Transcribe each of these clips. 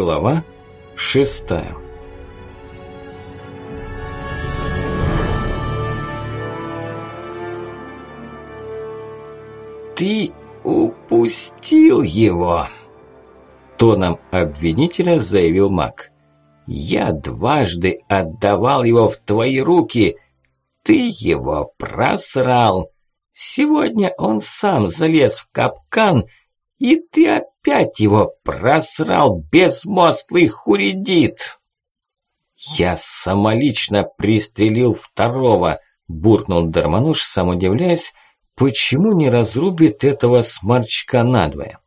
Глава шестая «Ты упустил его!» Тоном обвинителя заявил маг. «Я дважды отдавал его в твои руки. Ты его просрал. Сегодня он сам залез в капкан, и ты опять его просрал, безмозглый хуридит!» «Я самолично пристрелил второго», – буркнул Дармануш, сам удивляясь, почему не разрубит этого сморчка надвое.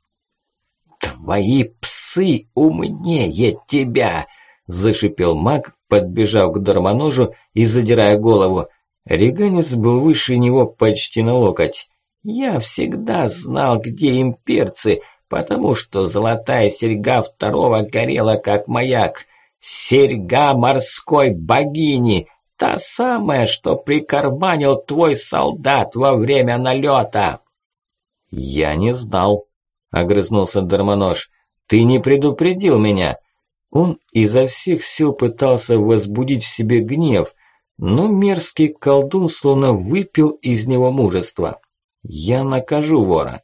«Твои псы умнее тебя!» – зашипел маг, подбежав к Дармоножу и задирая голову. Реганец был выше него почти на локоть. «Я всегда знал, где имперцы, потому что золотая серьга второго горела как маяк. Серьга морской богини, та самая, что прикарманил твой солдат во время налета». «Я не знал», – огрызнулся Дармонож. «Ты не предупредил меня». Он изо всех сил пытался возбудить в себе гнев – но мерзкий колдун словно выпил из него мужество. Я накажу вора.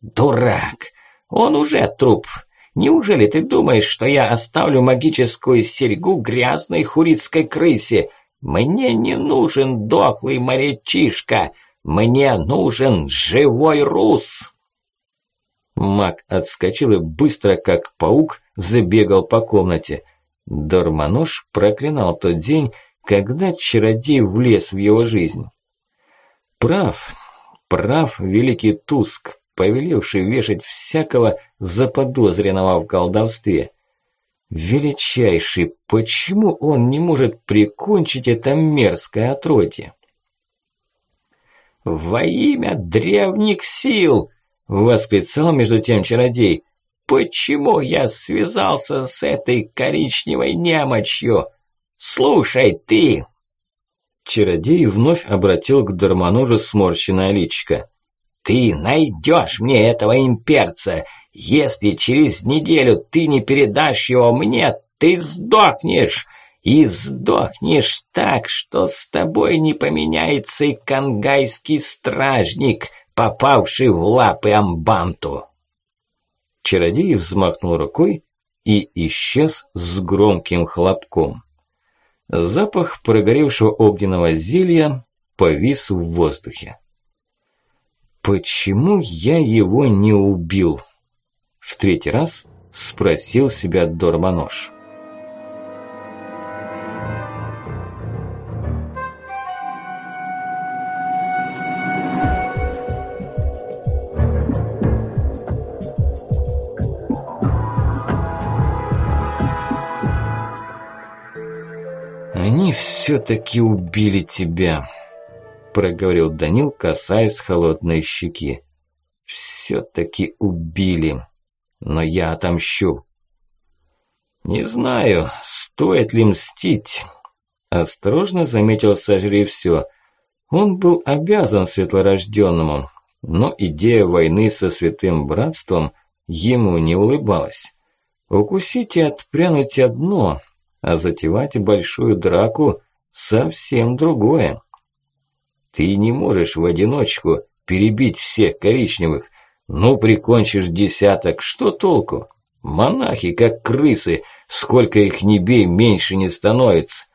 Дурак! Он уже труп. Неужели ты думаешь, что я оставлю магическую серьгу грязной хурицкой крысе? Мне не нужен дохлый морячишка. Мне нужен живой рус. Маг отскочил и быстро, как паук, забегал по комнате. Дормонож проклинал тот день, когда чародей влез в его жизнь. Прав, прав великий Туск, повелевший вешать всякого заподозренного в колдовстве. Величайший, почему он не может прикончить это мерзкое отродье? «Во имя древних сил!» – восклицал между тем чародей. «Почему я связался с этой коричневой немочью? «Слушай, ты!» Чародей вновь обратил к Дармоножу сморщенное личико. «Ты найдешь мне этого имперца! Если через неделю ты не передашь его мне, ты сдохнешь! И сдохнешь так, что с тобой не поменяется и кангайский стражник, попавший в лапы амбанту!» Чародей взмахнул рукой и исчез с громким хлопком. Запах прогоревшего огненного зелья повис в воздухе. «Почему я его не убил?» В третий раз спросил себя Дормонож. «Они все-таки убили тебя», – проговорил Данил, касаясь холодной щеки. «Все-таки убили, но я отомщу». «Не знаю, стоит ли мстить», – осторожно заметил сожри все. Он был обязан светлорожденному, но идея войны со святым братством ему не улыбалась. Укусить и отпрянуть одно – а затевать большую драку – совсем другое. Ты не можешь в одиночку перебить всех коричневых. Ну, прикончишь десяток, что толку? Монахи, как крысы, сколько их не бей, меньше не становится.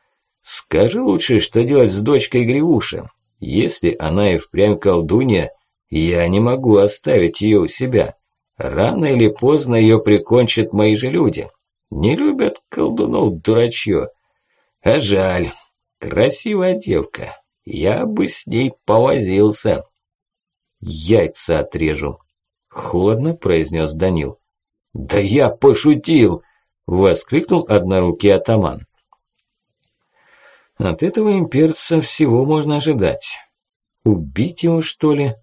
Скажи лучше, что делать с дочкой Гривуша. Если она и впрямь колдунья, я не могу оставить ее у себя. Рано или поздно ее прикончат мои же люди. Не любят колдунов дурачье. А жаль, красивая девка. Я бы с ней повозился. Яйца отрежу. Холодно произнес Данил. Да я пошутил! Воскликнул однорукий атаман. От этого имперца всего можно ожидать. Убить его, что ли?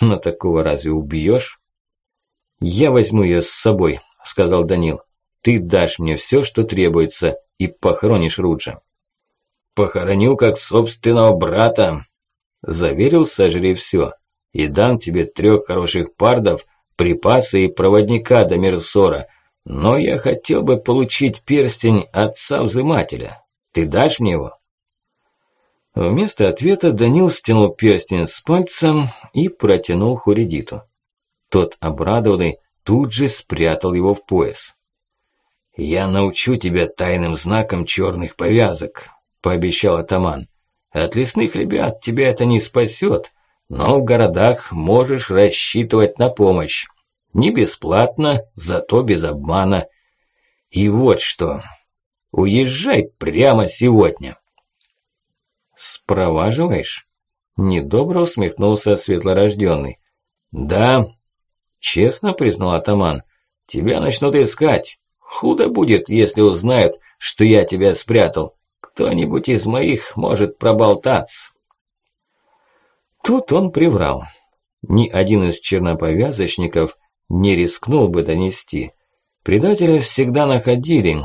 На такого разве убьешь? Я возьму ее с собой, сказал Данил. Ты дашь мне все, что требуется, и похоронишь Руджа. Похороню как собственного брата, заверил сожри все. И дам тебе трех хороших пардов, припасы и проводника до Мерсора. Но я хотел бы получить перстень отца-взымателя. Ты дашь мне его?» Вместо ответа Данил стянул перстень с пальцем и протянул Хуридиту. Тот, обрадованный, тут же спрятал его в пояс. «Я научу тебя тайным знаком черных повязок», – пообещал атаман. «От лесных ребят тебя это не спасет, но в городах можешь рассчитывать на помощь. Не бесплатно, зато без обмана. И вот что, уезжай прямо сегодня». «Спроваживаешь?» Недобро усмехнулся светлорожденный. «Да», – честно признал атаман, – «тебя начнут искать». Худо будет, если узнают, что я тебя спрятал. Кто-нибудь из моих может проболтаться. Тут он приврал. Ни один из черноповязочников не рискнул бы донести. Предателя всегда находили,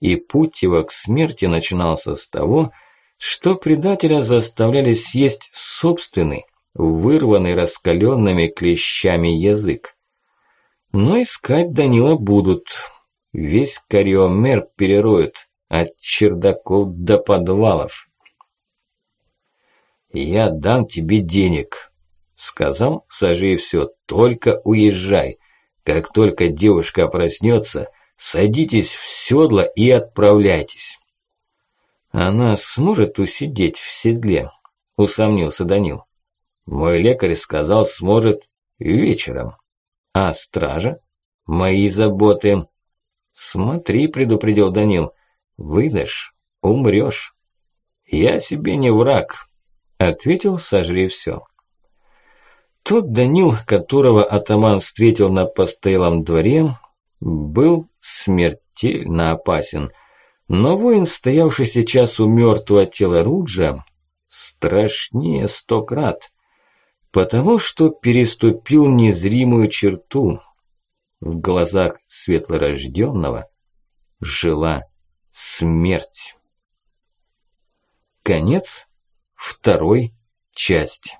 и путь его к смерти начинался с того, что предателя заставляли съесть собственный, вырванный раскаленными клещами язык. Но искать Данила будут, Весь кариомер перероют от чердаков до подвалов. «Я дам тебе денег», – сказал, сажи все, только уезжай. Как только девушка проснется, садитесь в седло и отправляйтесь. Она сможет усидеть в седле, усомнился Данил. Мой лекарь сказал, сможет вечером. А стража? Мои заботы. «Смотри», – предупредил Данил, – «выдашь, умрёшь». «Я себе не враг», – ответил «сожри всё». Тот Данил, которого атаман встретил на постоялом дворе, был смертельно опасен, но воин, стоявший сейчас у мёртвого тела Руджа, страшнее сто крат, потому что переступил незримую черту – в глазах светлорожденного жила смерть. Конец второй части.